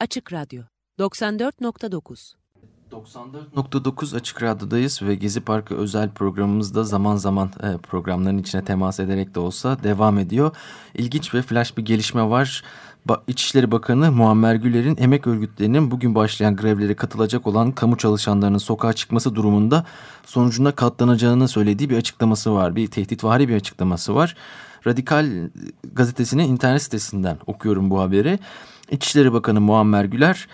Açık Radyo 94.9 94.9 Açık Radyo'dayız ve Gezi Parkı özel programımızda zaman zaman e, programların içine temas ederek de olsa devam ediyor. İlginç ve flash bir gelişme var. İçişleri Bakanı Muammer Güler'in emek örgütlerinin bugün başlayan grevlere katılacak olan kamu çalışanlarının sokağa çıkması durumunda sonucunda katlanacağını söylediği bir açıklaması var. Bir tehditvari bir açıklaması var. Radikal gazetesinin internet sitesinden okuyorum bu haberi. İçişleri Bakanı Muammer Güler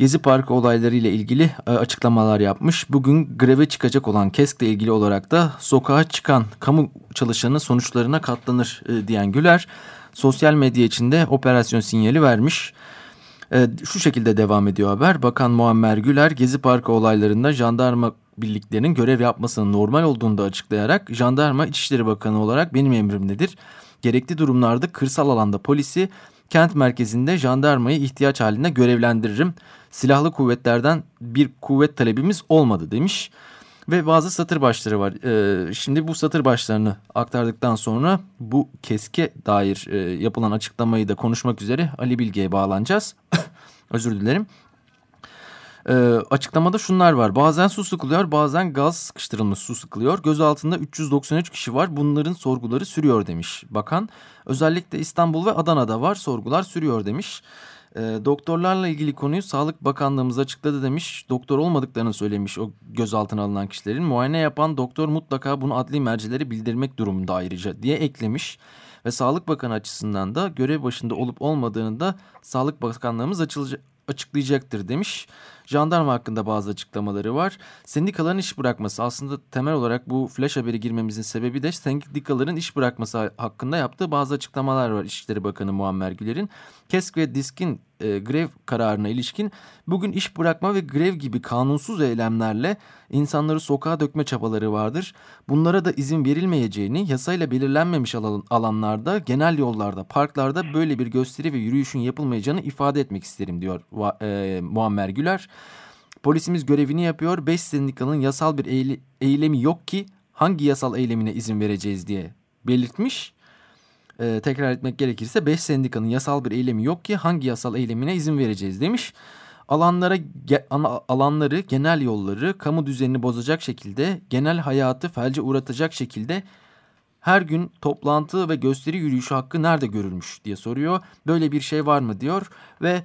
Gezi Parkı olayları ile ilgili e, açıklamalar yapmış. Bugün greve çıkacak olan KESK ilgili olarak da sokağa çıkan kamu çalışanı sonuçlarına katlanır e, diyen Güler sosyal medya içinde operasyon sinyali vermiş. E, şu şekilde devam ediyor haber. Bakan Muammer Güler Gezi Parkı olaylarında jandarma birliklerinin görev yapmasının normal olduğunu da açıklayarak jandarma İçişleri Bakanı olarak benim emrimdedir. Gerekli durumlarda kırsal alanda polisi kent merkezinde jandarmayı ihtiyaç halinde görevlendiririm. Silahlı kuvvetlerden bir kuvvet talebimiz olmadı demiş. Ve bazı satır başları var. Ee, şimdi bu satır başlarını aktardıktan sonra bu keske dair e, yapılan açıklamayı da konuşmak üzere Ali Bilge'ye bağlanacağız. Özür dilerim. Ee, açıklamada şunlar var. Bazen su sıkılıyor, bazen gaz sıkıştırılmış su sıkılıyor. Gözaltında 393 kişi var. Bunların sorguları sürüyor demiş bakan. Özellikle İstanbul ve Adana'da var. Sorgular sürüyor demiş. E, doktorlarla ilgili konuyu Sağlık Bakanlığımız açıkladı demiş. Doktor olmadıklarını söylemiş o gözaltına alınan kişilerin. Muayene yapan doktor mutlaka bunu adli mercilere bildirmek durumunda ayrıca diye eklemiş. Ve Sağlık Bakanı açısından da görev başında olup olmadığını da Sağlık Bakanlığımız açıklayacaktır demiş. Jandarma hakkında bazı açıklamaları var. Sendikaların iş bırakması aslında temel olarak bu flash haberi girmemizin sebebi de sendikaların iş bırakması hakkında yaptığı bazı açıklamalar var İçişleri Bakanı Muammer Güler'in. KESK ve DİSK'in e, grev kararına ilişkin bugün iş bırakma ve grev gibi kanunsuz eylemlerle insanları sokağa dökme çabaları vardır. Bunlara da izin verilmeyeceğini yasayla belirlenmemiş alan, alanlarda, genel yollarda, parklarda böyle bir gösteri ve yürüyüşün yapılmayacağını ifade etmek isterim diyor e, Muammer Güler. Polisimiz görevini yapıyor. Beş sendikanın yasal bir eylemi yok ki hangi yasal eylemine izin vereceğiz diye belirtmiş e, tekrar etmek gerekirse 5 sendikanın yasal bir eylemi yok ki hangi yasal eylemine izin vereceğiz demiş. Alanlara ge, alanları, genel yolları kamu düzenini bozacak şekilde, genel hayatı felce uğratacak şekilde her gün toplantı ve gösteri yürüyüşü hakkı nerede görülmüş diye soruyor. Böyle bir şey var mı diyor ve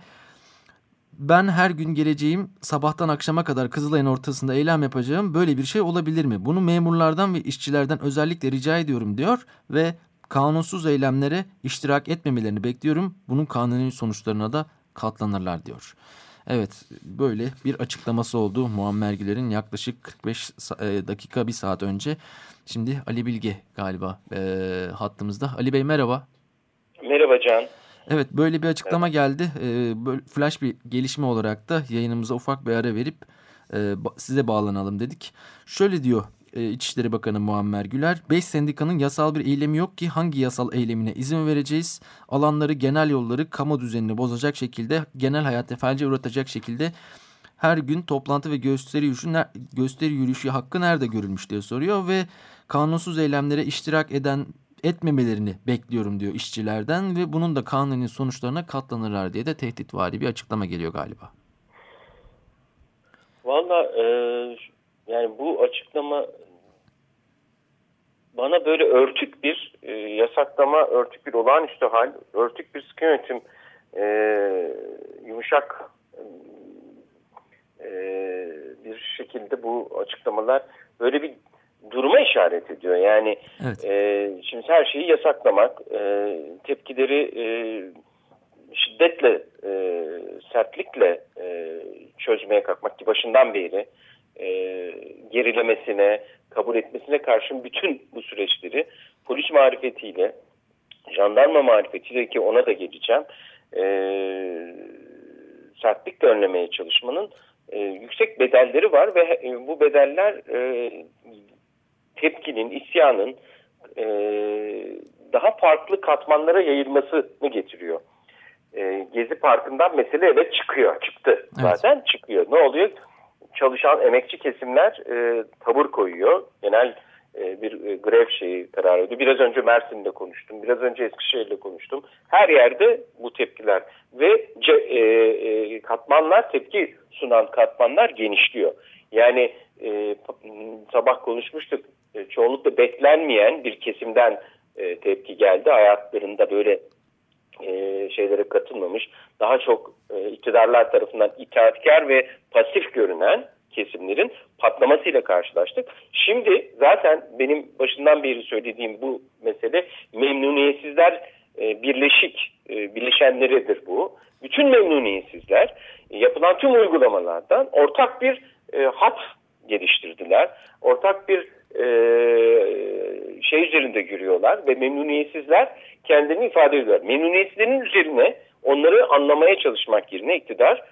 ben her gün geleceğim sabahtan akşama kadar Kızılay'ın ortasında eylem yapacağım böyle bir şey olabilir mi? Bunu memurlardan ve işçilerden özellikle rica ediyorum diyor ve kanunsuz eylemlere iştirak etmemelerini bekliyorum. Bunun kanuni sonuçlarına da katlanırlar diyor. Evet böyle bir açıklaması oldu Muammer Güler'in yaklaşık 45 e, dakika bir saat önce. Şimdi Ali Bilge galiba e, hattımızda. Ali Bey merhaba. Merhaba Can. Evet böyle bir açıklama evet. geldi. E, böyle flash bir gelişme olarak da yayınımıza ufak bir ara verip e, size bağlanalım dedik. Şöyle diyor e, İçişleri Bakanı Muammer Güler. Beş sendikanın yasal bir eylemi yok ki hangi yasal eylemine izin vereceğiz? Alanları, genel yolları kamu düzenini bozacak şekilde, genel hayata felce uğratacak şekilde her gün toplantı ve gösteri yürüyüşü, gösteri yürüyüşü hakkı nerede görülmüş diye soruyor ve kanunsuz eylemlere iştirak eden etmemelerini bekliyorum diyor işçilerden ve bunun da kanunun sonuçlarına katlanırlar diye de tehditvari bir açıklama geliyor galiba. Valla e, yani bu açıklama bana böyle örtük bir e, yasaklama, örtük bir olağanüstü hal, örtük bir sıkı yönetim e, yumuşak e, bir şekilde bu açıklamalar böyle bir duruma işaret ediyor. Yani evet. e, şimdi her şeyi yasaklamak, e, tepkileri e, şiddetle, e, sertlikle e, çözmeye kalkmak ki başından beri e, gerilemesine, kabul etmesine karşın bütün bu süreçleri polis marifetiyle, jandarma marifetiyle ki ona da geleceğim, e, sertlikle önlemeye çalışmanın e, yüksek bedelleri var ve e, bu bedeller e, tepkinin, isyanın e, daha farklı katmanlara yayılmasını getiriyor. E, Gezi Parkı'ndan mesele evet çıkıyor, çıktı zaten evet. çıkıyor. Ne oluyor? çalışan emekçi kesimler e, tavır koyuyor. Genel e, bir e, grev şeyi karar ediyor. Biraz önce Mersin'de konuştum. Biraz önce Eskişehir'de konuştum. Her yerde bu tepkiler ve ce, e, e, e, katmanlar, tepki sunan katmanlar genişliyor. Yani e, sabah konuşmuştuk, e, çoğunlukla beklenmeyen bir kesimden e, tepki geldi. Hayatlarında böyle e, şeylere katılmamış, daha çok e, iktidarlar tarafından itaatkar ve pasif görünen kesimlerin patlamasıyla karşılaştık. Şimdi zaten benim başından beri söylediğim bu mesele memnuniyetsizler e, birleşik e, bileşenleridir bu. Bütün memnuniyetsizler e, yapılan tüm uygulamalardan ortak bir e, hat geliştirdiler. Ortak bir e, şey üzerinde görüyorlar ve memnuniyetsizler kendini ifade ediyorlar. Memnuniyetsizlerin üzerine onları anlamaya çalışmak yerine iktidar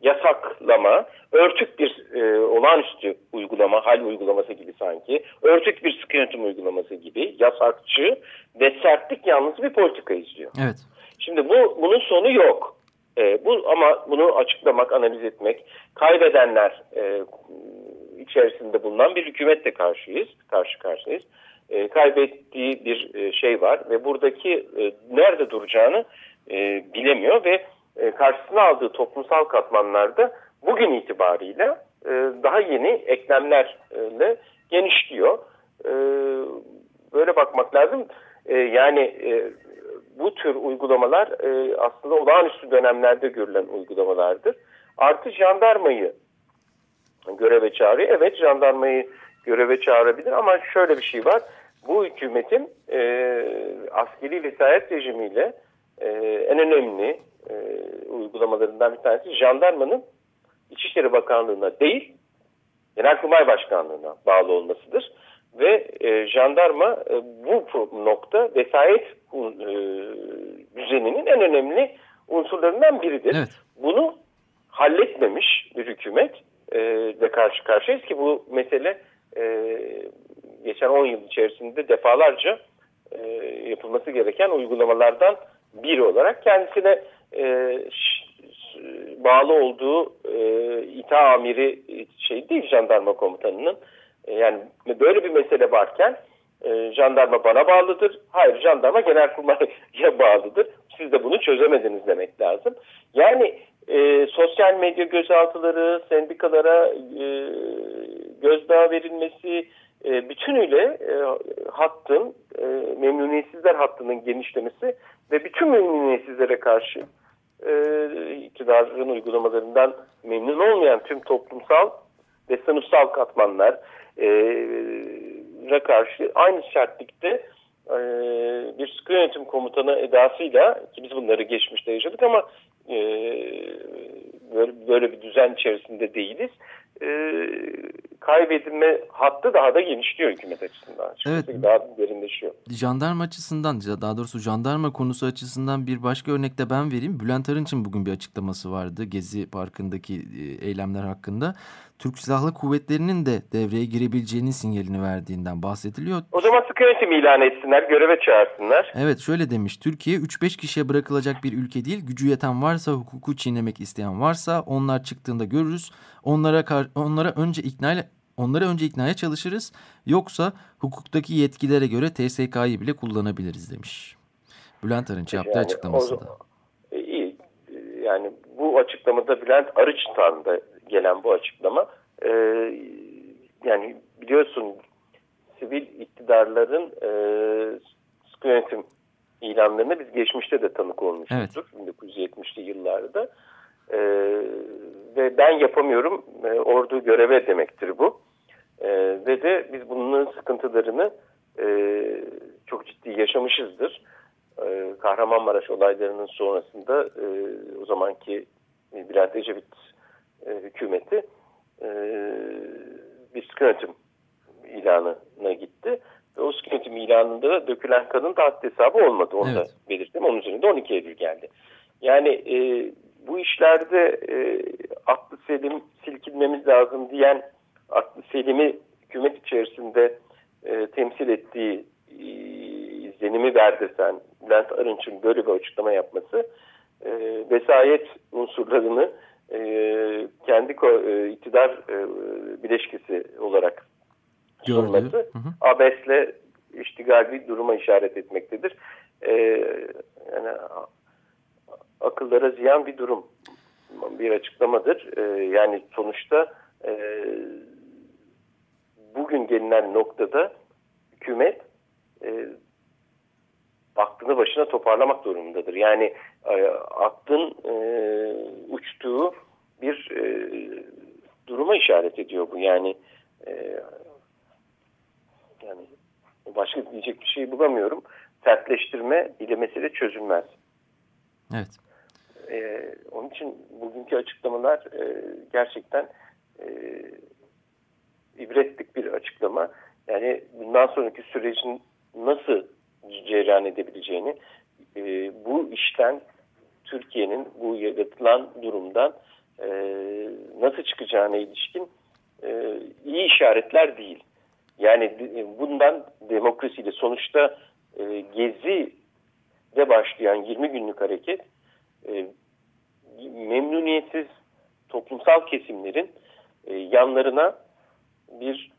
yasaklama, örtük bir e, olağanüstü uygulama, hal uygulaması gibi sanki, örtük bir sıkı yönetim uygulaması gibi yasakçı ve sertlik yanlısı bir politika izliyor. Evet. Şimdi bu bunun sonu yok. E, bu ama bunu açıklamak, analiz etmek, kaybedenler e, içerisinde bulunan bir hükümetle karşıyız, karşı karşıyayız. E, kaybettiği bir e, şey var ve buradaki e, nerede duracağını e, bilemiyor ve e, karşısına aldığı toplumsal katmanlarda bugün itibariyle e, daha yeni eklemlerle genişliyor. E, böyle bakmak lazım. E, yani e, bu tür uygulamalar e, aslında olağanüstü dönemlerde görülen uygulamalardır. Artı jandarmayı göreve çağırıyor. Evet jandarmayı göreve çağırabilir ama şöyle bir şey var. Bu hükümetin e, askeri vesayet rejimiyle e, en önemli e, uygulamalarından bir tanesi jandarmanın İçişleri Bakanlığı'na değil Genelkurmay Başkanlığı'na bağlı olmasıdır. Ve e, jandarma e, bu nokta vesayet e, düzeninin en önemli unsurlarından biridir. Evet. Bunu halletmemiş bir hükümet e, karşı karşıyayız ki bu mesele e, geçen 10 yıl içerisinde defalarca e, yapılması gereken uygulamalardan biri olarak kendisine e, bağlı olduğu e, ita amiri şey değil jandarma komutanının. E, yani böyle bir mesele varken e, jandarma bana bağlıdır. Hayır jandarma genelkurmay'a bağlıdır. Siz de bunu çözemediniz demek lazım. Yani e, sosyal medya gözaltıları, sendikalara e, gözdağı verilmesi, e, bütünüyle e, hattın, e, memnuniyetsizler hattının genişlemesi ve bütün memnuniyetsizlere karşı e, iktidarın uygulamalarından memnun olmayan tüm toplumsal ve sınıfsal katmanlar e, karşı aynı sertlikte e, bir sıkı yönetim komutanı edasıyla ki biz bunları geçmişte yaşadık ama e, böyle, böyle bir düzen içerisinde değiliz. E, kaybedilme hattı daha da genişliyor hükümet açısından. Evet. Daha derinleşiyor. Jandarma açısından daha doğrusu jandarma konusu açısından bir başka örnek de ben vereyim. Bülent Arınç'ın bugün bir açıklaması vardı Gezi Parkı'ndaki e, eylemler hakkında. Türk Silahlı Kuvvetleri'nin de devreye girebileceğinin sinyalini verdiğinden bahsediliyor. O zaman sıkı yönetim ilan etsinler, göreve çağırsınlar. Evet şöyle demiş. Türkiye 3-5 kişiye bırakılacak bir ülke değil. Gücü yeten varsa, hukuku çiğnemek isteyen varsa onlar çıktığında görürüz. Onlara onlara önce ikna onları önce iknaya çalışırız. Yoksa hukuktaki yetkilere göre TSK'yı bile kullanabiliriz demiş. Bülent Arınç yaptığı yani, açıklamasında. O, iyi. Yani bu açıklamada Bülent Arınç'tan da gelen bu açıklama e, yani biliyorsun sivil iktidarların e, sıkı yönetim ilanlarına biz geçmişte de tanık olmuşuzdur. Evet. 1970'li yıllarda. E, ve ben yapamıyorum e, ordu göreve demektir bu. E, ve de biz bunun sıkıntılarını e, çok ciddi yaşamışızdır. E, Kahramanmaraş olaylarının sonrasında e, o zamanki Bülent Ecevit e, hükümeti e, bir sıkı yönetim ilanına gitti. Ve o sıkı yönetim ilanında da dökülen kadın taht hesabı olmadı. Onu evet. da belirttim. Onun üzerinde 12 Eylül geldi. Yani e, bu işlerde e, aklı selim silkinmemiz lazım diyen aklı selimi hükümet içerisinde e, temsil ettiği e, izlenimi verdirsen Bülent Arınç'ın böyle bir açıklama yapması e, vesayet unsurlarını e, kendi e, iktidar e, bileşkisi olarak sunması abesle iştigal bir duruma işaret etmektedir. E, yani akıllara ziyan bir durum bir açıklamadır. E, yani sonuçta e, bugün gelinen noktada hükümet e, aklını başına toparlamak durumundadır. Yani e, aklın e, uçtuğu bir e, duruma işaret ediyor bu. Yani e, yani başka diyecek bir şey bulamıyorum. Sertleştirme ile mesele çözülmez. Evet. Ee, onun için bugünkü açıklamalar e, gerçekten e, ibretlik bir açıklama. Yani bundan sonraki sürecin nasıl cereyan edebileceğini, e, bu işten Türkiye'nin bu yaratılan durumdan e, nasıl çıkacağına ilişkin e, iyi işaretler değil. Yani bundan demokrasiyle sonuçta e, Gezi de başlayan 20 günlük hareket e, memnuniyetsiz toplumsal kesimlerin e, yanlarına bir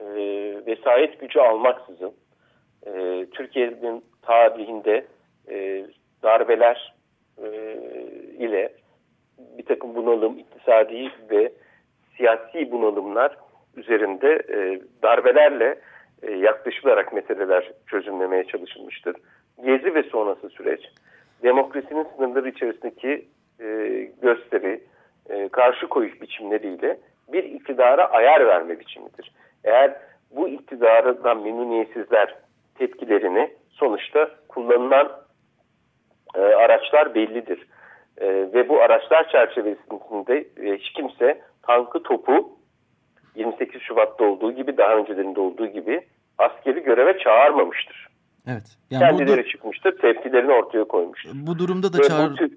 e, vesayet gücü almaksızın e, Türkiye'nin tarihinde e, darbeler e, ile bir takım bunalım, iktisadi ve siyasi bunalımlar üzerinde e, darbelerle e, yaklaşılarak meseleler çözümlemeye çalışılmıştır. Gezi ve sonrası süreç demokrasinin sınırları içerisindeki e, gösteri, e, karşı koyuş biçimleriyle bir iktidara ayar verme biçimidir. Eğer bu iktidardan memnuniyetsizler tepkilerini sonuçta kullanılan e, araçlar bellidir. E, ve bu araçlar çerçevesinde e, hiç kimse tankı topu 28 Şubat'ta olduğu gibi daha öncelerinde olduğu gibi askeri göreve çağırmamıştır. Evet. Yani Kendileri bu, çıkmıştır, tepkilerini ortaya koymuştur. Bu durumda da çağrı...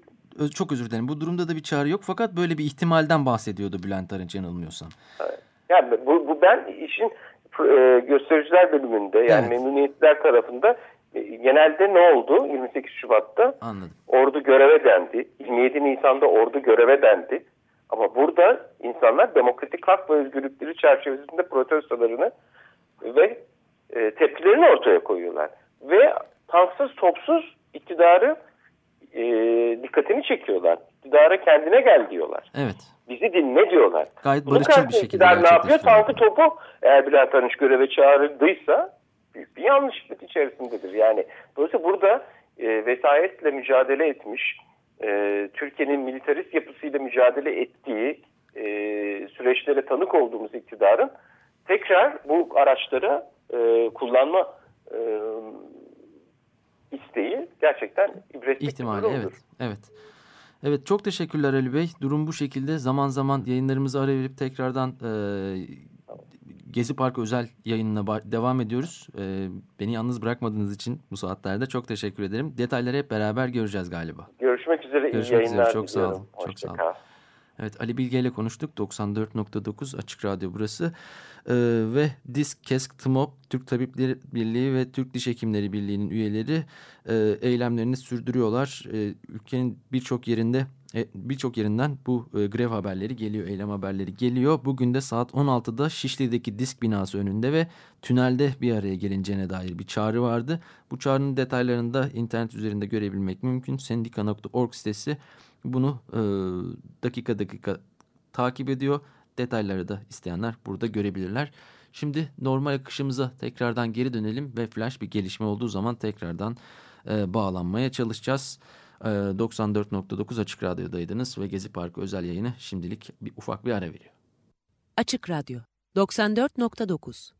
Çok özür dilerim. Bu durumda da bir çağrı yok fakat böyle bir ihtimalden bahsediyordu Bülent Arınç yanılmıyorsam. Evet. Yani bu, bu ben işin e, göstericiler bölümünde yani evet. memnuniyetler tarafında e, genelde ne oldu 28 Şubat'ta? Anladım. Ordu göreve dendi. 27 Nisan'da ordu göreve dendi. Ama burada insanlar demokratik hak ve özgürlükleri çerçevesinde protestolarını ve e, tepkilerini ortaya koyuyorlar. Ve tanksız topsuz iktidarı e, dikkatini çekiyorlar. İktidara kendine gel diyorlar. Evet. Bizi dinle diyorlar. Gayet barışçıl bir şekilde. Ne yapıyor? Tankı topu eğer Bülent Arınç göreve çağrıldıysa büyük bir yanlışlık içerisindedir. Yani dolayısıyla burada e, vesayetle mücadele etmiş, e, Türkiye'nin militarist yapısıyla mücadele ettiği e, süreçlere tanık olduğumuz iktidarın tekrar bu araçları e, kullanma e, isteği gerçekten ibretli İhtimali evet. Evet. Evet çok teşekkürler Ali Bey. Durum bu şekilde. Zaman zaman yayınlarımızı ara verip tekrardan e, Gezi Park özel yayınına devam ediyoruz. E, beni yalnız bırakmadığınız için bu saatlerde çok teşekkür ederim. Detayları hep beraber göreceğiz galiba. Görüşmek üzere. Görüşmek üzere. Çok sağ olun. Çok sağ olun. Evet Ali Bilge ile konuştuk. 94.9 Açık Radyo burası. Ee, ve DISK, KESK, TMOP, Türk Tabipleri Birliği ve Türk Diş Hekimleri Birliği'nin üyeleri e, eylemlerini sürdürüyorlar. E, ülkenin birçok yerinde e, birçok yerinden bu e, grev haberleri geliyor, eylem haberleri geliyor. Bugün de saat 16'da Şişli'deki disk binası önünde ve tünelde bir araya gelineceğine dair bir çağrı vardı. Bu çağrının detaylarını da internet üzerinde görebilmek mümkün. Sendika.org sitesi bunu e, dakika dakika takip ediyor. Detayları da isteyenler burada görebilirler. Şimdi normal akışımıza tekrardan geri dönelim ve flash bir gelişme olduğu zaman tekrardan e, bağlanmaya çalışacağız. E, 94.9 Açık Radyo'daydınız ve Gezi Parkı özel yayını şimdilik bir ufak bir ara veriyor. Açık Radyo 94.9